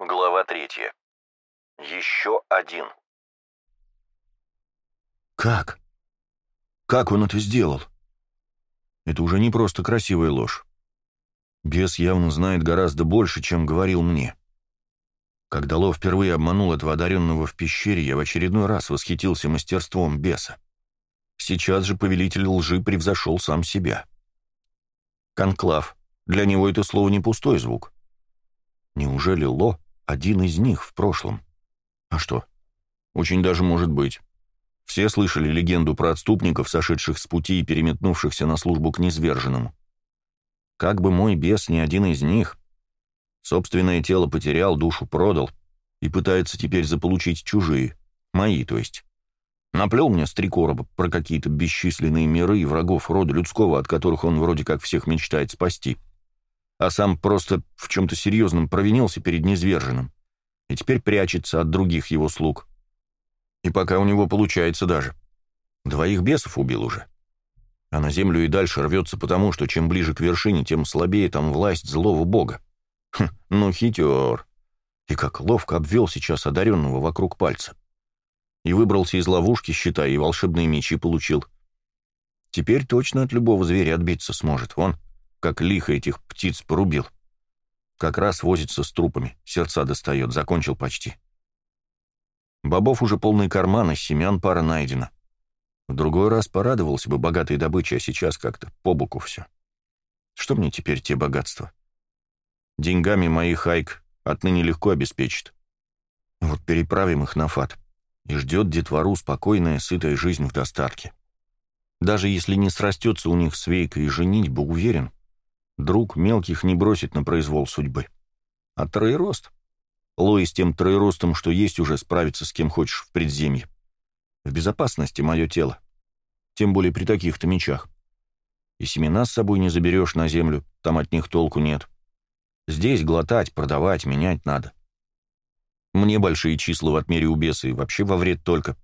Глава третья. Еще один. Как? Как он это сделал? Это уже не просто красивая ложь. Бес явно знает гораздо больше, чем говорил мне. Когда Ло впервые обманул этого одаренного в пещере, я в очередной раз восхитился мастерством беса. Сейчас же повелитель лжи превзошел сам себя. Конклав. Для него это слово не пустой звук. Неужели Ло один из них в прошлом? А что? Очень даже может быть. Все слышали легенду про отступников, сошедших с пути и переметнувшихся на службу к низверженному. Как бы мой бес ни один из них, собственное тело потерял, душу продал и пытается теперь заполучить чужие, мои, то есть. Наплел мне с три короба про какие-то бесчисленные миры и врагов рода людского, от которых он вроде как всех мечтает спасти. А сам просто в чем-то серьезном провинился перед низверженным и теперь прячется от других его слуг. И пока у него получается даже. Двоих бесов убил уже. А на землю и дальше рвется потому, что чем ближе к вершине, тем слабее там власть злого бога. Хм, ну хитер. И как ловко обвел сейчас одаренного вокруг пальца и выбрался из ловушки, считай, и волшебные мечи получил. Теперь точно от любого зверя отбиться сможет. Вон, как лихо этих птиц порубил. Как раз возится с трупами, сердца достает, закончил почти. Бобов уже полные карманы, семян пара найдена. В другой раз порадовался бы богатой добычей, а сейчас как-то по боку все. Что мне теперь те богатства? Деньгами мои хайк отныне легко обеспечит. Вот переправим их на фат и ждет детвору спокойная, сытая жизнь в достатке. Даже если не срастется у них свейка и женитьба, уверен, друг мелких не бросит на произвол судьбы. А троерост? Лои с тем троеростом, что есть, уже справится с кем хочешь в предземье. В безопасности мое тело. Тем более при таких-то мечах. И семена с собой не заберешь на землю, там от них толку нет. Здесь глотать, продавать, менять надо. Мне большие числа в отмере у беса и вообще во вред только.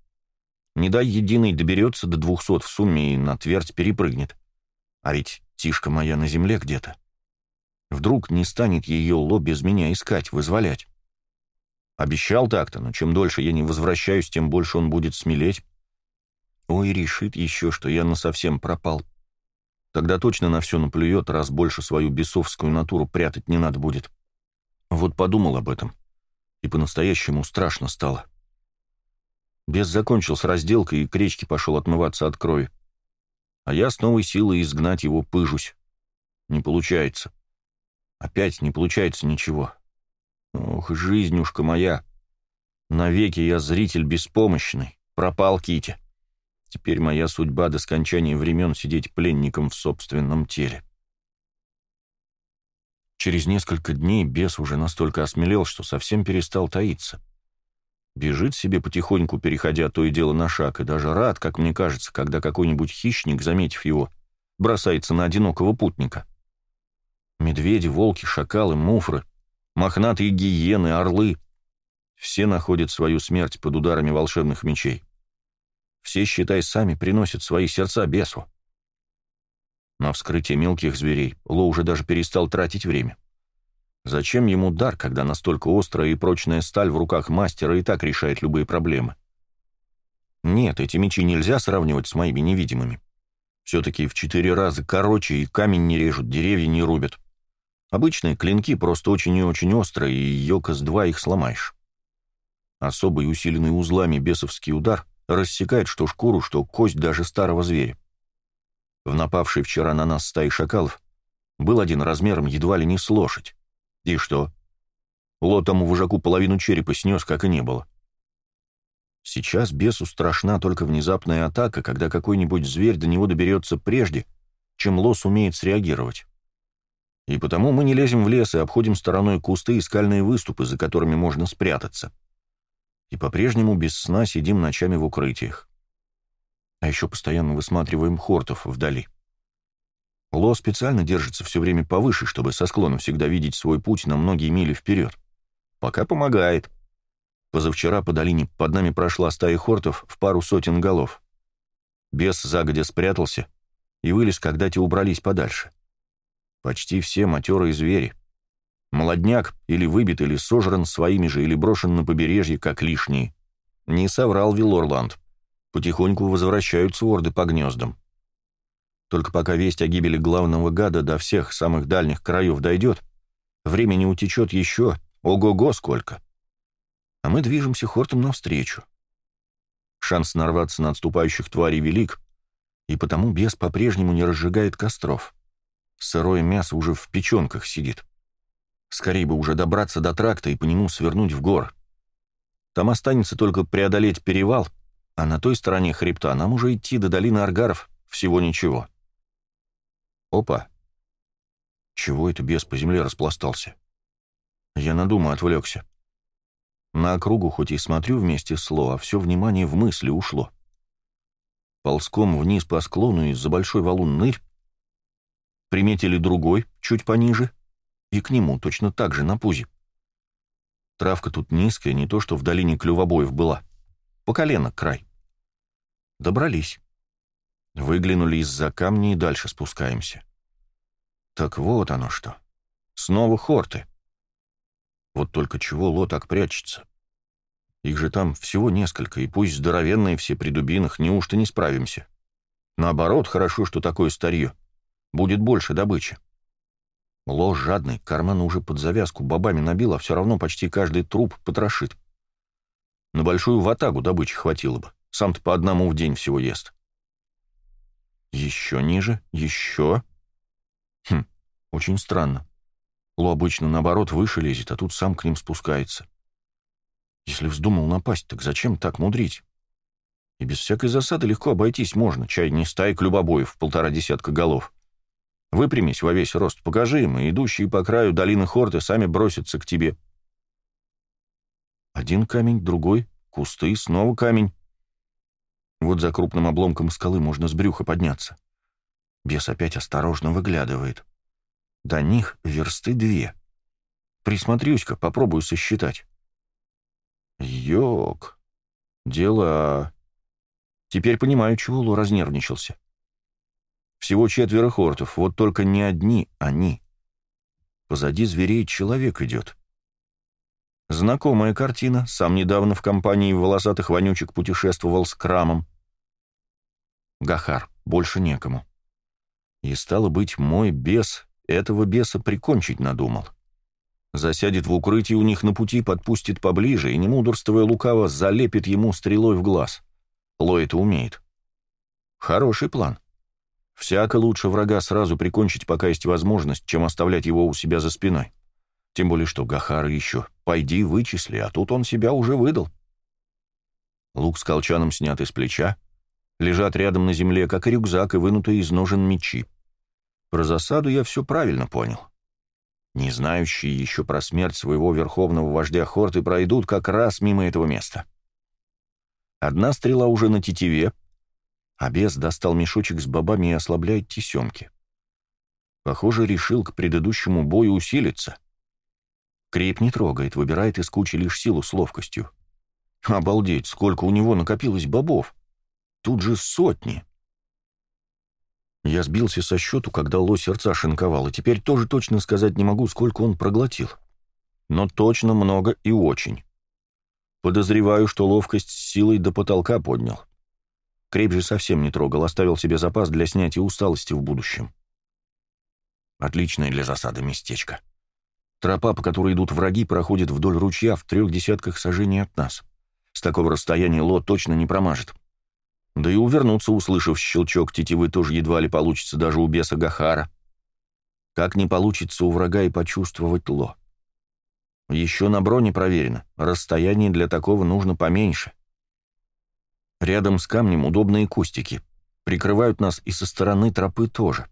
Не дай единый доберется до двухсот в сумме и на твердь перепрыгнет. А ведь тишка моя на земле где-то. Вдруг не станет ее Ло без меня искать, вызволять. Обещал так-то, но чем дольше я не возвращаюсь, тем больше он будет смелеть. Ой, решит еще, что я насовсем пропал. Тогда точно на все наплюет, раз больше свою бесовскую натуру прятать не надо будет. Вот подумал об этом и по-настоящему страшно стало. Бес закончил с разделкой и к речке пошел отмываться от крови. А я с новой силой изгнать его пыжусь. Не получается. Опять не получается ничего. Ох, жизнюшка моя. Навеки я зритель беспомощный. Пропал Кити. Теперь моя судьба до скончания времен сидеть пленником в собственном теле. Через несколько дней бес уже настолько осмелел, что совсем перестал таиться. Бежит себе потихоньку, переходя то и дело на шаг, и даже рад, как мне кажется, когда какой-нибудь хищник, заметив его, бросается на одинокого путника. Медведи, волки, шакалы, муфры, мохнатые гиены, орлы — все находят свою смерть под ударами волшебных мечей. Все, считай, сами приносят свои сердца бесу. На вскрытие мелких зверей Ло уже даже перестал тратить время. Зачем ему дар, когда настолько острая и прочная сталь в руках мастера и так решает любые проблемы? Нет, эти мечи нельзя сравнивать с моими невидимыми. Все-таки в четыре раза короче и камень не режут, деревья не рубят. Обычные клинки просто очень и очень острые, и йокос-2 их сломаешь. Особый усиленный узлами бесовский удар рассекает что шкуру, что кость даже старого зверя. В напавшей вчера на нас стаи шакалов был один размером едва ли не с лошадь. И что? Лотому вожаку половину черепа снес, как и не было. Сейчас бесу страшна только внезапная атака, когда какой-нибудь зверь до него доберется прежде, чем лос умеет среагировать. И потому мы не лезем в лес и обходим стороной кусты и скальные выступы, за которыми можно спрятаться. И по-прежнему без сна сидим ночами в укрытиях а еще постоянно высматриваем хортов вдали. Ло специально держится все время повыше, чтобы со склона всегда видеть свой путь на многие мили вперед. Пока помогает. Позавчера по долине под нами прошла стая хортов в пару сотен голов. Бес загодя спрятался и вылез, когда те убрались подальше. Почти все матерые звери. Молодняк или выбит, или сожран своими же, или брошен на побережье, как лишний. Не соврал Вилорланд. Потихоньку возвращаются орды по гнездам. Только пока весть о гибели главного гада до всех самых дальних краев дойдет, времени утечет еще ого-го сколько. А мы движемся хортом навстречу. Шанс нарваться на отступающих тварей велик, и потому бес по-прежнему не разжигает костров. Сырое мясо уже в печенках сидит. Скорее бы уже добраться до тракта и по нему свернуть в гор. Там останется только преодолеть перевал, а на той стороне хребта нам уже идти до долины Аргаров всего ничего. Опа! Чего это бес по земле распластался? Я на думу отвлекся. На округу хоть и смотрю вместе с Ло, а все внимание в мысли ушло. Ползком вниз по склону из-за большой валун нырь, приметили другой, чуть пониже, и к нему точно так же на пузе. Травка тут низкая, не то что в долине клювобоев была. По колено край. Добрались. Выглянули из-за камня и дальше спускаемся. Так вот оно что. Снова хорты. Вот только чего Ло так прячется? Их же там всего несколько, и пусть здоровенные все при дубинах, неужто не справимся? Наоборот, хорошо, что такое старье. Будет больше добычи. Ло жадный, карман уже под завязку бабами набил, а все равно почти каждый труп потрошит. На большую ватагу добычи хватило бы. Сам-то по одному в день всего ест. Еще ниже, еще. Хм, очень странно. Ло обычно, наоборот, выше лезет, а тут сам к ним спускается. Если вздумал напасть, так зачем так мудрить? И без всякой засады легко обойтись можно, чай не стаик любобоев в полтора десятка голов. Выпрямись во весь рост, покажи им, и идущие по краю долины Хорты сами бросятся к тебе. Один камень, другой, кусты, снова камень. Вот за крупным обломком скалы можно с брюха подняться. Бес опять осторожно выглядывает. До них версты две. Присмотрюсь-ка, попробую сосчитать. Йок. Дела. Теперь понимаю, чего Лу разнервничался. Всего четверо хортов, вот только не одни они. Позади зверей человек идет. Знакомая картина, сам недавно в компании волосатых вонючек путешествовал с Крамом. Гахар, больше некому. И стало быть, мой бес этого беса прикончить надумал. Засядет в укрытии у них на пути, подпустит поближе и, не мудрствуя лукаво, залепит ему стрелой в глаз. Ло это умеет. Хороший план. Всяко лучше врага сразу прикончить, пока есть возможность, чем оставлять его у себя за спиной. Тем более, что Гахар еще «пойди вычисли», а тут он себя уже выдал. Лук с колчаном снят из плеча, лежат рядом на земле, как рюкзак и вынутые из ножен мечи. Про засаду я все правильно понял. Не знающие еще про смерть своего верховного вождя Хорты пройдут как раз мимо этого места. Одна стрела уже на тетиве, а бес достал мешочек с бобами и ослабляет тесемки. Похоже, решил к предыдущему бою усилиться. Креп не трогает, выбирает из кучи лишь силу с ловкостью. Обалдеть, сколько у него накопилось бобов. Тут же сотни. Я сбился со счету, когда лось сердца шинковал, и теперь тоже точно сказать не могу, сколько он проглотил. Но точно много и очень. Подозреваю, что ловкость с силой до потолка поднял. Креп же совсем не трогал, оставил себе запас для снятия усталости в будущем. Отличное для засады местечко. Тропа, по которой идут враги, проходит вдоль ручья в трех десятках сажений от нас. С такого расстояния Ло точно не промажет. Да и увернуться, услышав щелчок тетивы, тоже едва ли получится даже у беса Гахара. Как не получится у врага и почувствовать ло. Еще на броне проверено, расстояние для такого нужно поменьше. Рядом с камнем удобные кустики. Прикрывают нас и со стороны тропы тоже.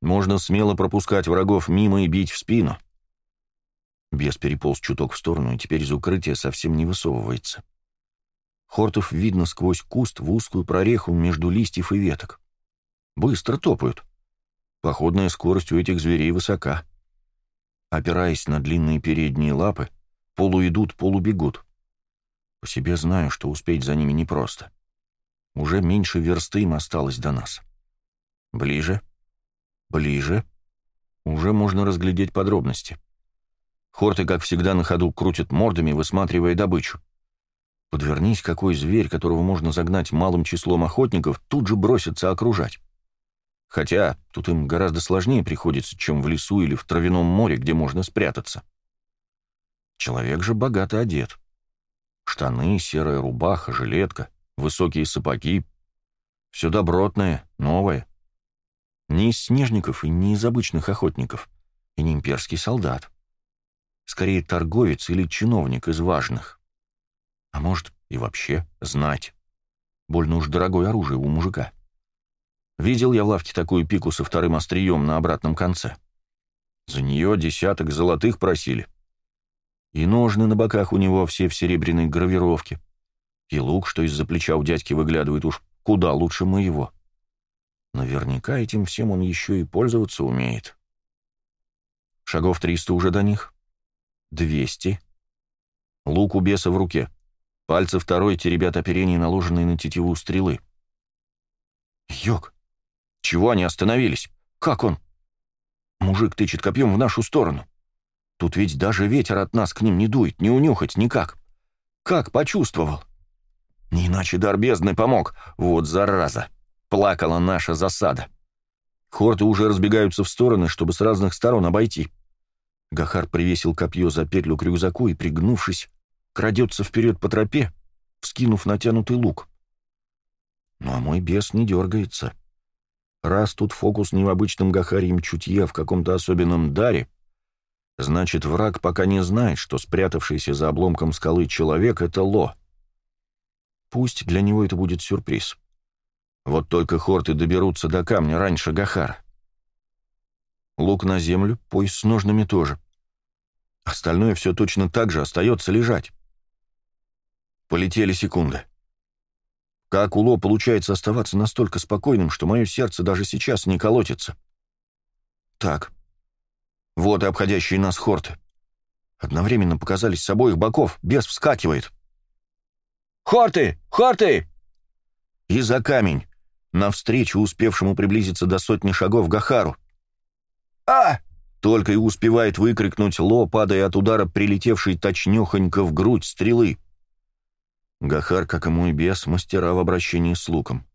Можно смело пропускать врагов мимо и бить в спину. Бес переполз чуток в сторону и теперь из укрытия совсем не высовывается. Хортов видно сквозь куст в узкую прореху между листьев и веток. Быстро топают. Походная скорость у этих зверей высока. Опираясь на длинные передние лапы, полуидут, полубегут. По себе знаю, что успеть за ними непросто. Уже меньше версты им осталось до нас. Ближе, ближе. Уже можно разглядеть подробности. Хорты, как всегда, на ходу крутят мордами, высматривая добычу. Подвернись, какой зверь, которого можно загнать малым числом охотников, тут же бросится окружать. Хотя тут им гораздо сложнее приходится, чем в лесу или в травяном море, где можно спрятаться. Человек же богато одет. Штаны, серая рубаха, жилетка, высокие сапоги. Все добротное, новое. Не из снежников и не из обычных охотников, и не имперский солдат. Скорее, торговец или чиновник из важных. А может, и вообще знать. Больно уж дорогое оружие у мужика. Видел я в лавке такую пику со вторым острием на обратном конце. За нее десяток золотых просили. И ножны на боках у него все в серебряной гравировке. И лук, что из-за плеча у дядьки выглядывает уж куда лучше моего. Наверняка этим всем он еще и пользоваться умеет. Шагов триста уже до них. Двести. Лук у беса в руке. Пальцы второй теребят оперение, наложенные на тетиву стрелы. Йог, чего они остановились? Как он? Мужик тычет копьем в нашу сторону. Тут ведь даже ветер от нас к ним не дует, не унюхать никак. Как почувствовал? Не иначе дар бездны помог. Вот зараза. Плакала наша засада. Хорты уже разбегаются в стороны, чтобы с разных сторон обойти. Гахар привесил копье за петлю к рюкзаку и, пригнувшись, крадется вперед по тропе, вскинув натянутый лук. Ну а мой бес не дергается. Раз тут фокус не в обычном гахарьем чутье, а в каком-то особенном даре, значит, враг пока не знает, что спрятавшийся за обломком скалы человек — это Ло. Пусть для него это будет сюрприз. Вот только хорты доберутся до камня раньше Гахара. Лук на землю, пояс с ножными тоже. Остальное все точно так же остается лежать. Полетели секунды. Как у Ло получается оставаться настолько спокойным, что мое сердце даже сейчас не колотится? Так. Вот и обходящие нас хорты. Одновременно показались с обоих боков. Бес вскакивает. «Хорты! Хорты!» И за камень навстречу успевшему приблизиться до сотни шагов Гахару. «А!» Только и успевает выкрикнуть Ло, падая от удара прилетевшей точнёхонько в грудь стрелы. Гахар, как и мой бес, мастера в обращении с луком.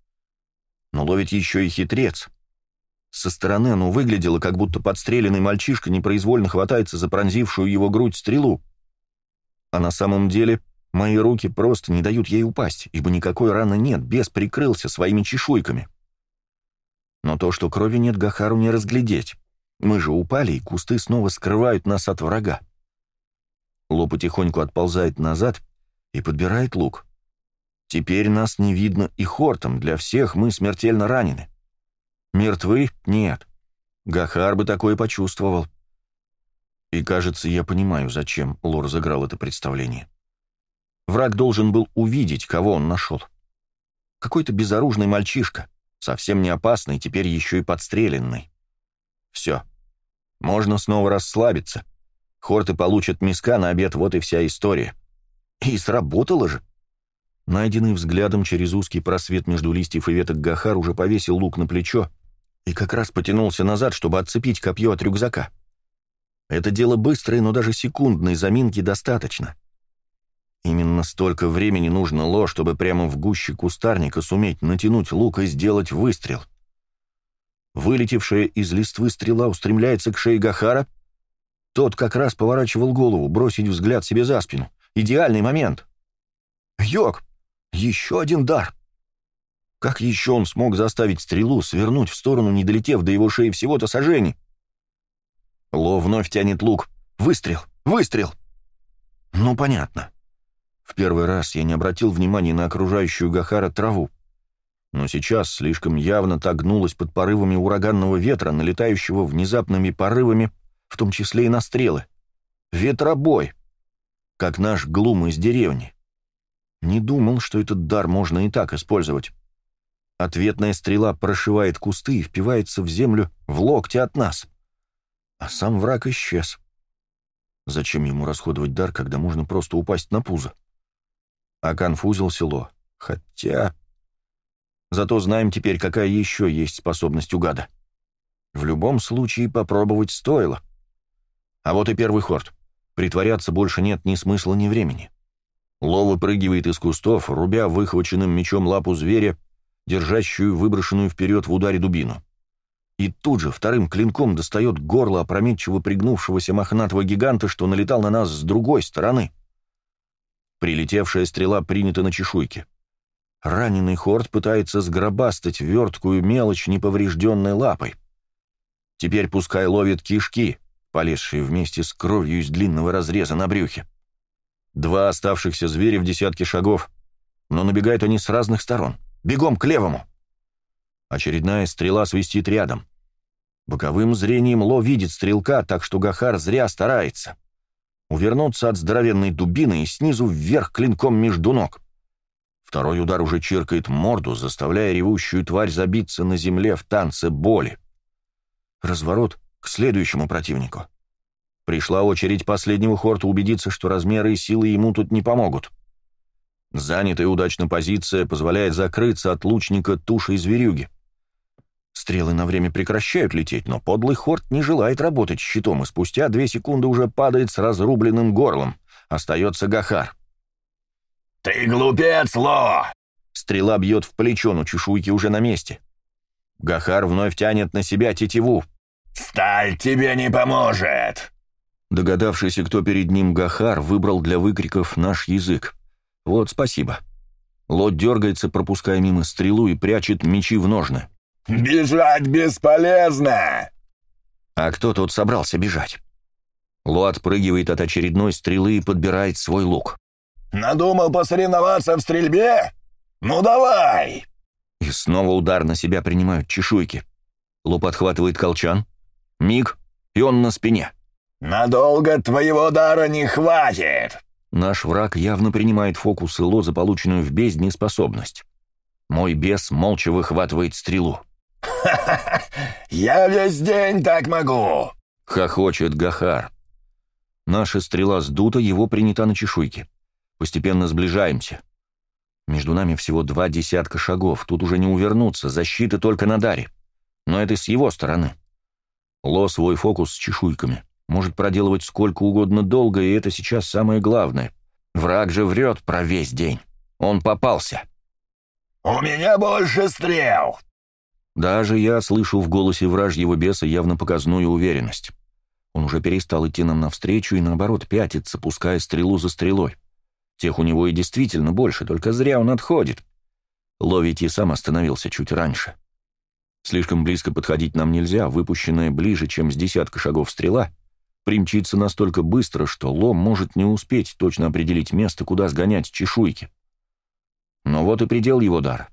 Но ловить еще и хитрец. Со стороны оно выглядело, как будто подстреленный мальчишка непроизвольно хватается за пронзившую его грудь стрелу. А на самом деле Мои руки просто не дают ей упасть, ибо никакой раны нет, бес прикрылся своими чешуйками. Но то, что крови нет, Гахару не разглядеть. Мы же упали, и кусты снова скрывают нас от врага. Ло потихоньку отползает назад и подбирает лук. Теперь нас не видно и хортом, для всех мы смертельно ранены. Мертвы? Нет. Гахар бы такое почувствовал. И, кажется, я понимаю, зачем Ло разыграл это представление. Враг должен был увидеть, кого он нашел. Какой-то безоружный мальчишка, совсем не опасный, теперь еще и подстреленный. Все. Можно снова расслабиться. Хорты получат миска на обед, вот и вся история. И сработало же. Найденный взглядом через узкий просвет между листьев и веток Гахар уже повесил лук на плечо и как раз потянулся назад, чтобы отцепить копье от рюкзака. Это дело быстрое, но даже секундной заминки достаточно. Именно столько времени нужно Ло, чтобы прямо в гуще кустарника суметь натянуть лук и сделать выстрел. Вылетевшая из листвы стрела устремляется к шее Гахара. Тот как раз поворачивал голову, бросить взгляд себе за спину. Идеальный момент. Йог! Еще один дар! Как еще он смог заставить стрелу свернуть в сторону, не долетев до его шеи всего-то сожжений? Ло вновь тянет лук. Выстрел! Выстрел! Ну, понятно. В первый раз я не обратил внимания на окружающую Гахара траву. Но сейчас слишком явно так гнулась под порывами ураганного ветра, налетающего внезапными порывами, в том числе и на стрелы. Ветробой! Как наш глум из деревни. Не думал, что этот дар можно и так использовать. Ответная стрела прошивает кусты и впивается в землю в локте от нас. А сам враг исчез. Зачем ему расходовать дар, когда можно просто упасть на пузо? а конфузил село. Хотя... Зато знаем теперь, какая еще есть способность у гада. В любом случае попробовать стоило. А вот и первый хорд. Притворяться больше нет ни смысла, ни времени. Ло выпрыгивает из кустов, рубя выхваченным мечом лапу зверя, держащую выброшенную вперед в ударе дубину. И тут же вторым клинком достает горло опрометчиво пригнувшегося мохнатого гиганта, что налетал на нас с другой стороны. Прилетевшая стрела принята на чешуйке. Раненый хорд пытается сгробастать верткую мелочь неповрежденной лапой. Теперь пускай ловит кишки, полезшие вместе с кровью из длинного разреза на брюхе. Два оставшихся зверя в десятке шагов, но набегают они с разных сторон. Бегом к левому. Очередная стрела свистит рядом. Боковым зрением Ло видит стрелка, так что Гахар зря старается. Увернуться от здоровенной дубины и снизу вверх клинком между ног. Второй удар уже чиркает морду, заставляя ревущую тварь забиться на земле в танце боли. Разворот к следующему противнику. Пришла очередь последнего хорта убедиться, что размеры и силы ему тут не помогут. Занятая удачно позиция позволяет закрыться от лучника тушей зверюги. Стрелы на время прекращают лететь, но подлый хорт не желает работать щитом, и спустя две секунды уже падает с разрубленным горлом. Остается Гахар. «Ты глупец, Ло!» Стрела бьет в плечо, но чешуйки уже на месте. Гахар вновь тянет на себя тетиву. «Сталь тебе не поможет!» Догадавшийся, кто перед ним Гахар, выбрал для выкриков наш язык. Вот спасибо. Лот дергается, пропуская мимо стрелу и прячет мечи в ножны. «Бежать бесполезно!» А кто тут собрался бежать? Ло отпрыгивает от очередной стрелы и подбирает свой лук. «Надумал посоревноваться в стрельбе? Ну давай!» И снова удар на себя принимают чешуйки. Ло подхватывает колчан. Миг, и он на спине. «Надолго твоего дара не хватит!» Наш враг явно принимает фокус Ло за полученную в бездне способность. Мой бес молча выхватывает стрелу. «Ха-ха-ха! Я весь день так могу!» — хохочет Гахар. Наша стрела сдута, его принята на чешуйке. Постепенно сближаемся. Между нами всего два десятка шагов, тут уже не увернуться, защита только на даре. Но это с его стороны. Ло свой фокус с чешуйками. Может проделывать сколько угодно долго, и это сейчас самое главное. Враг же врет про весь день. Он попался. «У меня больше стрел!» Даже я слышу в голосе вражьего беса явно показную уверенность. Он уже перестал идти нам навстречу и, наоборот, пятится, пуская стрелу за стрелой. Тех у него и действительно больше, только зря он отходит. Ловить и сам остановился чуть раньше. Слишком близко подходить нам нельзя, выпущенная ближе, чем с десятка шагов стрела, примчится настолько быстро, что Лом может не успеть точно определить место, куда сгонять чешуйки. Но вот и предел его дара.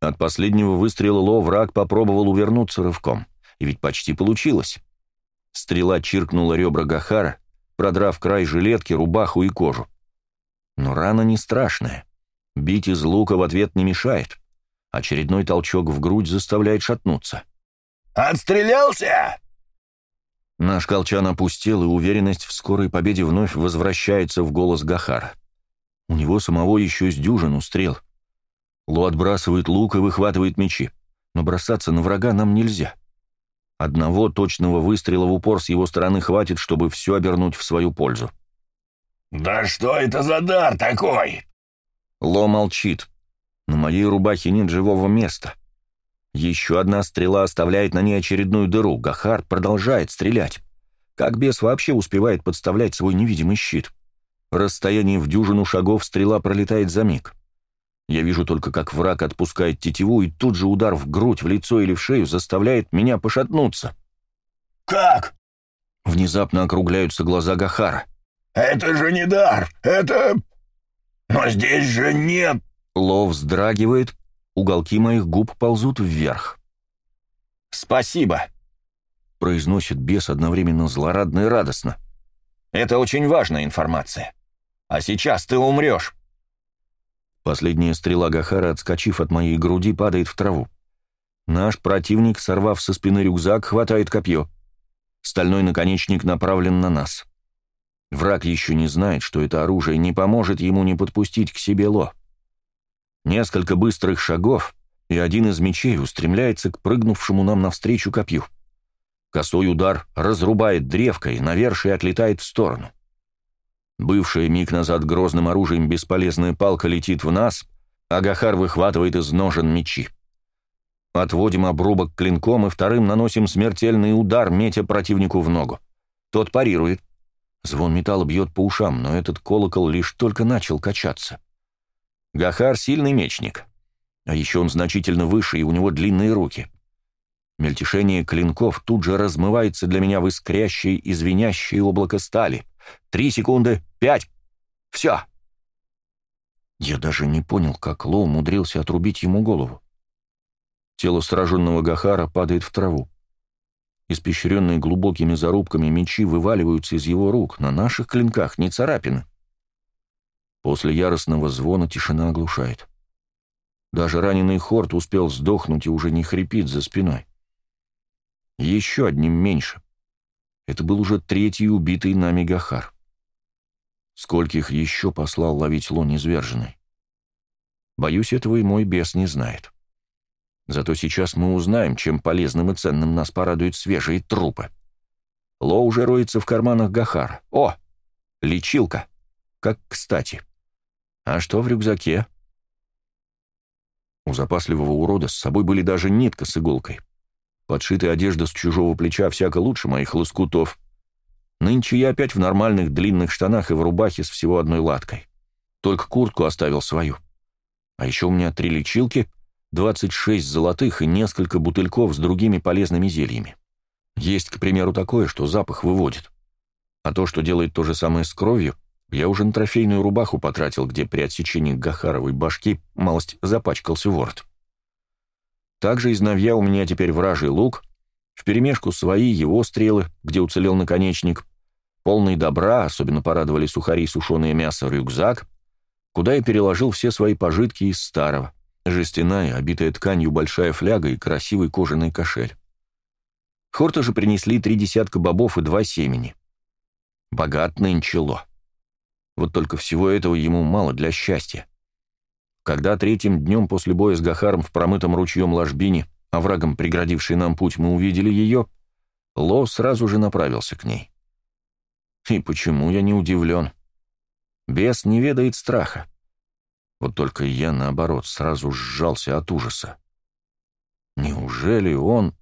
От последнего выстрела Ло враг попробовал увернуться рывком, и ведь почти получилось. Стрела чиркнула ребра Гахара, продрав край жилетки, рубаху и кожу. Но рана не страшная. Бить из лука в ответ не мешает. Очередной толчок в грудь заставляет шатнуться. «Отстрелялся?» Наш колчан опустел, и уверенность в скорой победе вновь возвращается в голос Гахара. У него самого еще с дюжину стрел. Ло отбрасывает лук и выхватывает мечи. Но бросаться на врага нам нельзя. Одного точного выстрела в упор с его стороны хватит, чтобы все обернуть в свою пользу. «Да что это за дар такой?» Ло молчит. На моей рубахе нет живого места. Еще одна стрела оставляет на ней очередную дыру. Гахар продолжает стрелять. Как бес вообще успевает подставлять свой невидимый щит? Расстояние в дюжину шагов стрела пролетает за миг. Я вижу только, как враг отпускает тетиву, и тут же удар в грудь, в лицо или в шею заставляет меня пошатнуться. «Как?» Внезапно округляются глаза Гахара. «Это же не дар! Это... Но здесь же нет...» Ло вздрагивает, Уголки моих губ ползут вверх. «Спасибо!» — произносит бес одновременно злорадно и радостно. «Это очень важная информация. А сейчас ты умрешь!» Последняя стрела Гахара, отскочив от моей груди, падает в траву. Наш противник, сорвав со спины рюкзак, хватает копье. Стальной наконечник направлен на нас. Враг еще не знает, что это оружие не поможет ему не подпустить к себе Ло. Несколько быстрых шагов, и один из мечей устремляется к прыгнувшему нам навстречу копью. Косой удар разрубает древко и навершие отлетает в сторону. Бывшая миг назад грозным оружием бесполезная палка летит в нас, а Гахар выхватывает из ножен мечи. Отводим обрубок клинком и вторым наносим смертельный удар, метя противнику в ногу. Тот парирует. Звон металла бьет по ушам, но этот колокол лишь только начал качаться. Гахар — сильный мечник. А еще он значительно выше, и у него длинные руки. Мельтешение клинков тут же размывается для меня в искрящее и звенящее облако стали. Три секунды, пять. Все. Я даже не понял, как Ло умудрился отрубить ему голову. Тело сраженного Гахара падает в траву. Испещренные глубокими зарубками мечи вываливаются из его рук, на наших клинках не царапины. После яростного звона тишина оглушает. Даже раненый Хорт успел сдохнуть и уже не хрипит за спиной. Еще одним меньше. Это был уже третий убитый нами Гахар. Скольких еще послал ловить лон изверженный? Боюсь, этого и мой бес не знает. Зато сейчас мы узнаем, чем полезным и ценным нас порадуют свежие трупы. Ло уже роется в карманах Гахара. О, лечилка. Как кстати. А что в рюкзаке? У запасливого урода с собой были даже нитка с иголкой. Подшитая одежда с чужого плеча всяко лучше моих лоскутов. Нынче я опять в нормальных длинных штанах и в рубахе с всего одной латкой. Только куртку оставил свою. А еще у меня три лечилки — 26 золотых и несколько бутыльков с другими полезными зельями. Есть, к примеру, такое, что запах выводит. А то, что делает то же самое с кровью, я уже на трофейную рубаху потратил, где при отсечении Гахаровой башки малость запачкался ворот. Также из новья у меня теперь вражий лук, вперемешку свои его стрелы, где уцелел наконечник, полный добра, особенно порадовали сухари сушеное мясо, рюкзак, куда я переложил все свои пожитки из старого — Жестяная, обитая тканью большая фляга и красивый кожаный кошель. Хорта же принесли три десятка бобов и два семени. Богат нынче Ло. Вот только всего этого ему мало для счастья. Когда третьим днем после боя с Гахаром в промытом ручьем ложбине, оврагом преградившей нам путь, мы увидели ее, Ло сразу же направился к ней. И почему я не удивлен? Бес не ведает страха. Вот только я, наоборот, сразу сжался от ужаса. Неужели он...